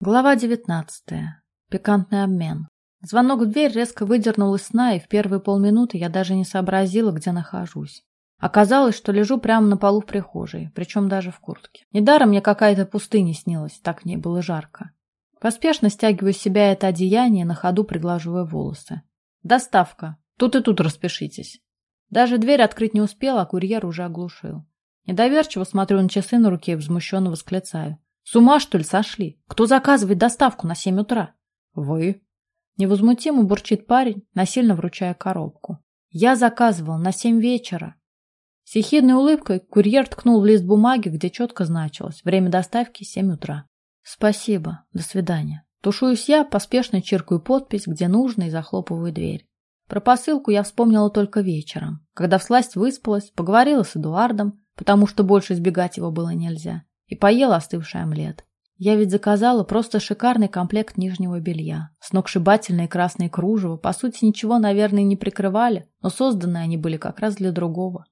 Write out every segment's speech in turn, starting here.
Глава девятнадцатая. Пикантный обмен. Звонок в дверь резко выдернул из сна, и в первые полминуты я даже не сообразила, где нахожусь. Оказалось, что лежу прямо на полу в прихожей, причем даже в куртке. Недаром мне какая-то пустыня снилась, так в ней было жарко. Поспешно стягиваю с себя это одеяние, на ходу приглаживая волосы. «Доставка. Тут и тут распишитесь». Даже дверь открыть не успела, а курьер уже оглушил. Недоверчиво смотрю на часы на руке и возмущенно восклицаю. С ума, что ли, сошли? Кто заказывает доставку на семь утра? Вы. Невозмутимо бурчит парень, насильно вручая коробку. Я заказывал на семь вечера. С ехидной улыбкой курьер ткнул в лист бумаги, где четко значилось время доставки семь утра. Спасибо. До свидания. Тушуюсь я, поспешно чиркаю подпись, где нужно, и захлопываю дверь. Про посылку я вспомнила только вечером, когда всласть выспалась, поговорила с Эдуардом, потому что больше избегать его было нельзя и поела остывший омлет. Я ведь заказала просто шикарный комплект нижнего белья. Сногсшибательные красные кружева, по сути, ничего, наверное, не прикрывали, но созданы они были как раз для другого.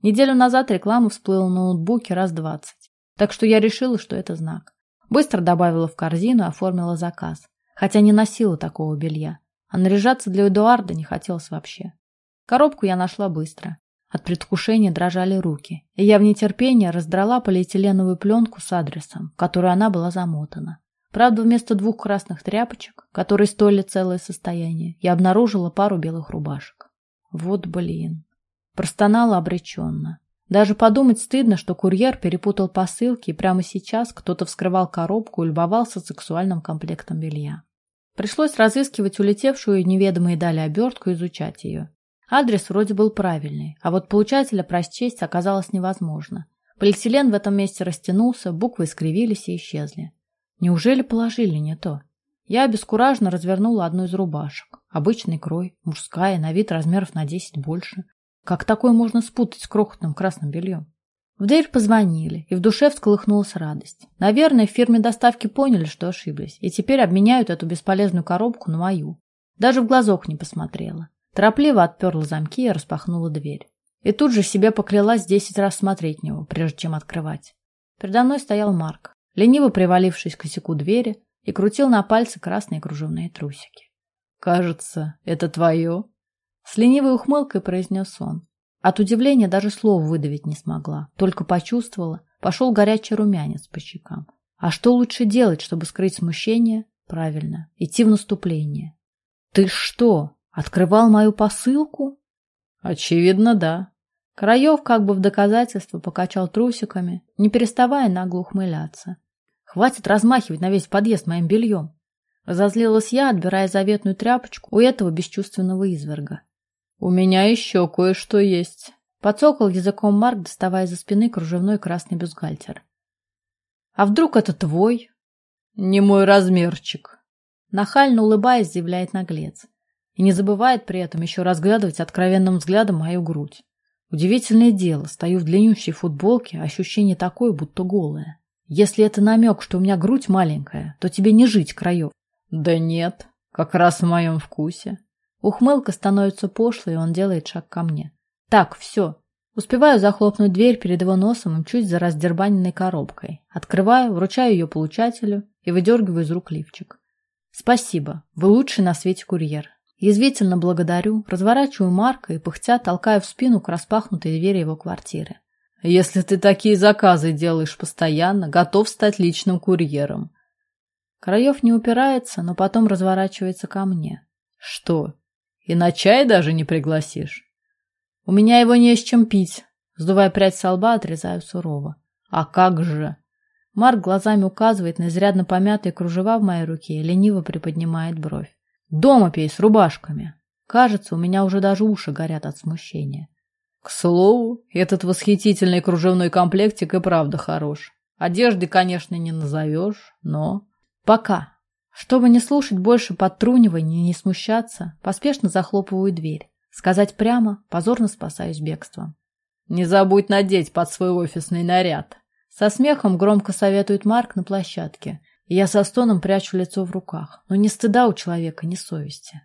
Неделю назад реклама всплыла на ноутбуке раз двадцать. Так что я решила, что это знак. Быстро добавила в корзину и оформила заказ. Хотя не носила такого белья. А наряжаться для Эдуарда не хотелось вообще. Коробку я нашла быстро. От предвкушения дрожали руки, и я в нетерпении раздрала полиэтиленовую пленку с адресом, в которую она была замотана. Правда, вместо двух красных тряпочек, которые стоили целое состояние, я обнаружила пару белых рубашек. Вот блин. Простонала обреченно. Даже подумать стыдно, что курьер перепутал посылки, и прямо сейчас кто-то вскрывал коробку и любовался сексуальным комплектом белья. Пришлось разыскивать улетевшую неведомые дали обертку и изучать ее. Адрес вроде был правильный, а вот получателя прочесть оказалось невозможно. Полиэтилен в этом месте растянулся, буквы искривились и исчезли. Неужели положили не то? Я обескураженно развернула одну из рубашек. Обычный крой, мужская, на вид размеров на десять больше. Как такое можно спутать с крохотным красным бельем? В дверь позвонили, и в душе всколыхнулась радость. Наверное, в фирме доставки поняли, что ошиблись, и теперь обменяют эту бесполезную коробку на мою. Даже в глазок не посмотрела. Торопливо отперла замки и распахнула дверь. И тут же себе поклялась десять раз смотреть него, прежде чем открывать. Передо мной стоял Марк, лениво привалившись к косяку двери, и крутил на пальце красные кружевные трусики. «Кажется, это твое?» С ленивой ухмылкой произнес он. От удивления даже слов выдавить не смогла, только почувствовала, пошел горячий румянец по щекам. А что лучше делать, чтобы скрыть смущение? Правильно, идти в наступление. «Ты что?» Открывал мою посылку? Очевидно, да. Краев как бы в доказательство покачал трусиками, не переставая нагло ухмыляться. Хватит размахивать на весь подъезд моим бельем. Разозлилась я, отбирая заветную тряпочку у этого бесчувственного изверга. У меня еще кое-что есть. Подсокал языком Марк, доставая за спины кружевной красный бюстгальтер. А вдруг это твой? Не мой размерчик. Нахально улыбаясь, заявляет наглец и не забывает при этом еще разглядывать откровенным взглядом мою грудь. Удивительное дело, стою в длиннющей футболке, ощущение такое, будто голое. Если это намек, что у меня грудь маленькая, то тебе не жить краев. Да нет, как раз в моем вкусе. Ухмылка становится пошлой, и он делает шаг ко мне. Так, все. Успеваю захлопнуть дверь перед его носом и чуть за раздербаненной коробкой. Открываю, вручаю ее получателю и выдергиваю из рук лифчик. Спасибо, вы лучший на свете курьер. Язвительно благодарю, разворачиваю Марка и, пыхтя, толкаю в спину к распахнутой двери его квартиры. «Если ты такие заказы делаешь постоянно, готов стать личным курьером». Краев не упирается, но потом разворачивается ко мне. «Что, и на чай даже не пригласишь?» «У меня его не с чем пить», — сдувая прядь со лба, отрезаю сурово. «А как же?» Марк глазами указывает на изрядно помятые кружева в моей руке и лениво приподнимает бровь. Дома пей с рубашками. Кажется, у меня уже даже уши горят от смущения. К слову, этот восхитительный кружевной комплектик и правда хорош. Одежды, конечно, не назовешь, но... Пока. Чтобы не слушать больше подтруниваний и не смущаться, поспешно захлопываю дверь. Сказать прямо, позорно спасаюсь бегством. Не забудь надеть под свой офисный наряд. Со смехом громко советует Марк на площадке – я со стоном прячу лицо в руках. Но ни стыда у человека, ни совести.